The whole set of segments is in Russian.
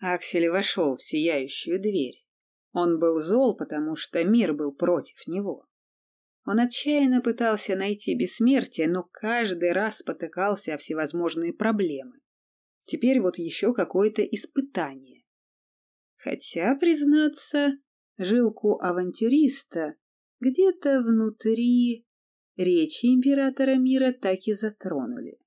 Аксель вошел в сияющую дверь. Он был зол, потому что мир был против него. Он отчаянно пытался найти бессмертие, но каждый раз спотыкался о всевозможные проблемы. Теперь вот еще какое-то испытание. Хотя, признаться, жилку авантюриста где-то внутри речи императора мира так и затронули.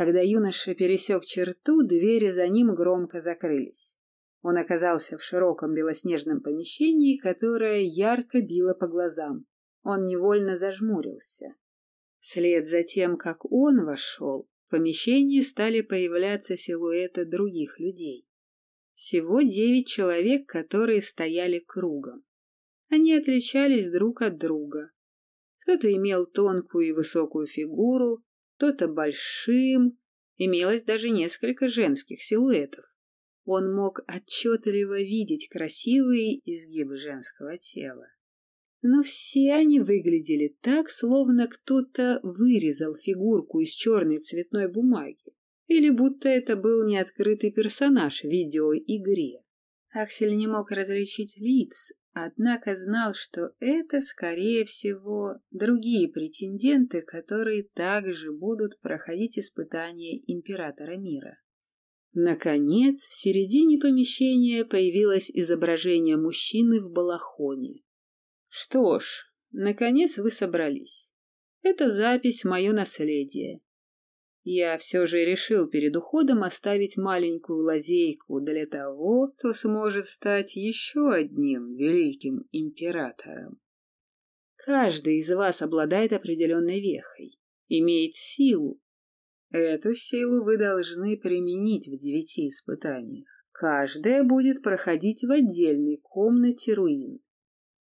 Когда юноша пересек черту, двери за ним громко закрылись. Он оказался в широком белоснежном помещении, которое ярко било по глазам. Он невольно зажмурился. Вслед за тем, как он вошел, в помещении стали появляться силуэты других людей. Всего девять человек, которые стояли кругом. Они отличались друг от друга. Кто-то имел тонкую и высокую фигуру, кто-то большим. Имелось даже несколько женских силуэтов. Он мог отчетливо видеть красивые изгибы женского тела. Но все они выглядели так, словно кто-то вырезал фигурку из черной цветной бумаги, или будто это был неоткрытый персонаж в видеоигре. Аксель не мог различить лиц, однако знал, что это, скорее всего, другие претенденты, которые также будут проходить испытания Императора мира. Наконец, в середине помещения появилось изображение мужчины в балахоне. Что ж, наконец вы собрались. Это запись «Мое наследие». Я все же решил перед уходом оставить маленькую лазейку для того, кто сможет стать еще одним великим императором. Каждый из вас обладает определенной вехой, имеет силу. Эту силу вы должны применить в девяти испытаниях. Каждая будет проходить в отдельной комнате руин.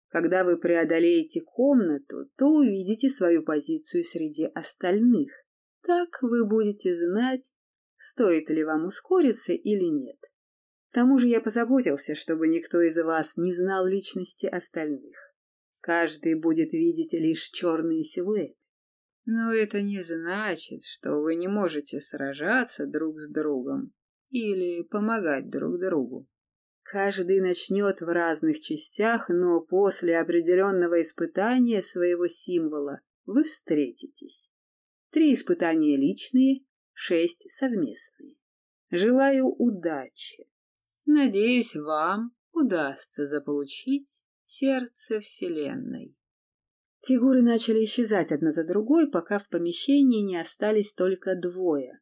Когда вы преодолеете комнату, то увидите свою позицию среди остальных. Так вы будете знать, стоит ли вам ускориться или нет. К тому же я позаботился, чтобы никто из вас не знал личности остальных. Каждый будет видеть лишь черные силуэты. Но это не значит, что вы не можете сражаться друг с другом или помогать друг другу. Каждый начнет в разных частях, но после определенного испытания своего символа вы встретитесь. Три испытания личные, шесть совместные. Желаю удачи. Надеюсь, вам удастся заполучить сердце Вселенной. Фигуры начали исчезать одна за другой, пока в помещении не остались только двое.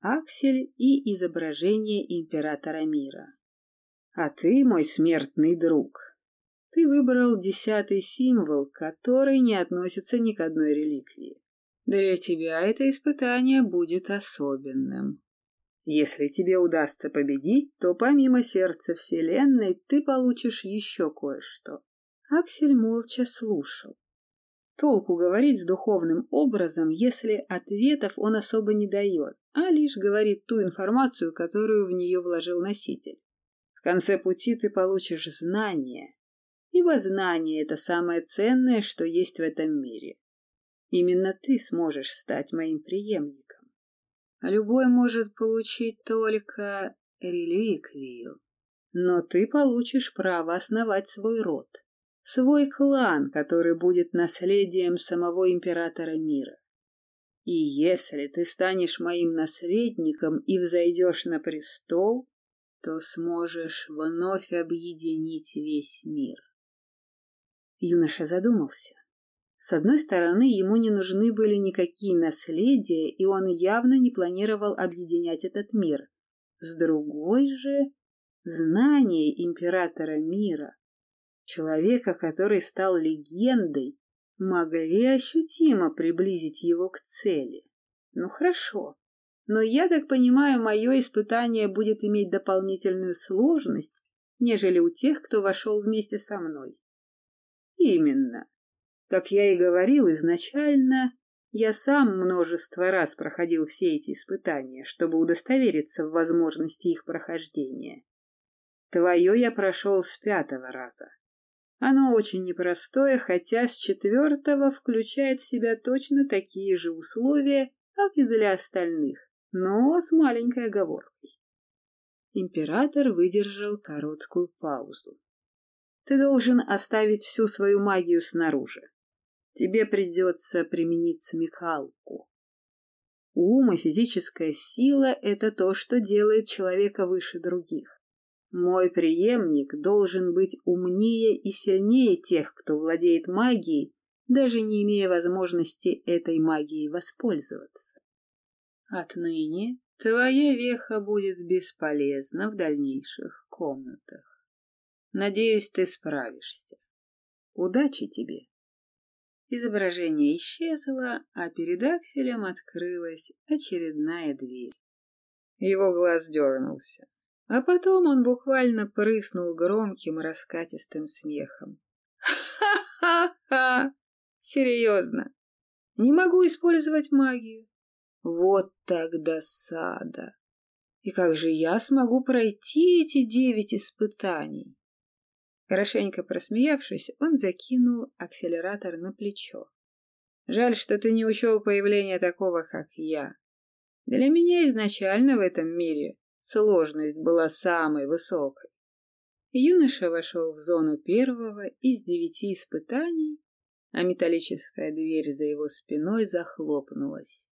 Аксель и изображение императора мира. А ты, мой смертный друг, ты выбрал десятый символ, который не относится ни к одной реликвии. Для тебя это испытание будет особенным. Если тебе удастся победить, то помимо сердца Вселенной ты получишь еще кое-что. Аксель молча слушал. Толку говорить с духовным образом, если ответов он особо не дает, а лишь говорит ту информацию, которую в нее вложил носитель конце пути ты получишь знание, ибо знание — это самое ценное, что есть в этом мире. Именно ты сможешь стать моим преемником. Любой может получить только реликвию, но ты получишь право основать свой род, свой клан, который будет наследием самого императора мира. И если ты станешь моим наследником и взойдешь на престол, то сможешь вновь объединить весь мир. Юноша задумался. С одной стороны, ему не нужны были никакие наследия, и он явно не планировал объединять этот мир. С другой же, знание императора мира, человека, который стал легендой, могли ощутимо приблизить его к цели. Ну хорошо, но я так понимаю, мое испытание будет иметь дополнительную сложность, нежели у тех, кто вошел вместе со мной. Именно. Как я и говорил изначально, я сам множество раз проходил все эти испытания, чтобы удостовериться в возможности их прохождения. Твое я прошел с пятого раза. Оно очень непростое, хотя с четвертого включает в себя точно такие же условия, как и для остальных но с маленькой оговоркой. Император выдержал короткую паузу. Ты должен оставить всю свою магию снаружи. Тебе придется применить смекалку. Ум и физическая сила — это то, что делает человека выше других. Мой преемник должен быть умнее и сильнее тех, кто владеет магией, даже не имея возможности этой магией воспользоваться. Отныне твоя веха будет бесполезна в дальнейших комнатах. Надеюсь, ты справишься. Удачи тебе. Изображение исчезло, а перед акселем открылась очередная дверь. Его глаз дернулся, а потом он буквально прыснул громким раскатистым смехом. «Ха-ха-ха! Серьезно! Не могу использовать магию. Вот так досада! И как же я смогу пройти эти девять испытаний? Хорошенько просмеявшись, он закинул акселератор на плечо. «Жаль, что ты не учел появление такого, как я. Для меня изначально в этом мире сложность была самой высокой». Юноша вошел в зону первого из девяти испытаний, а металлическая дверь за его спиной захлопнулась.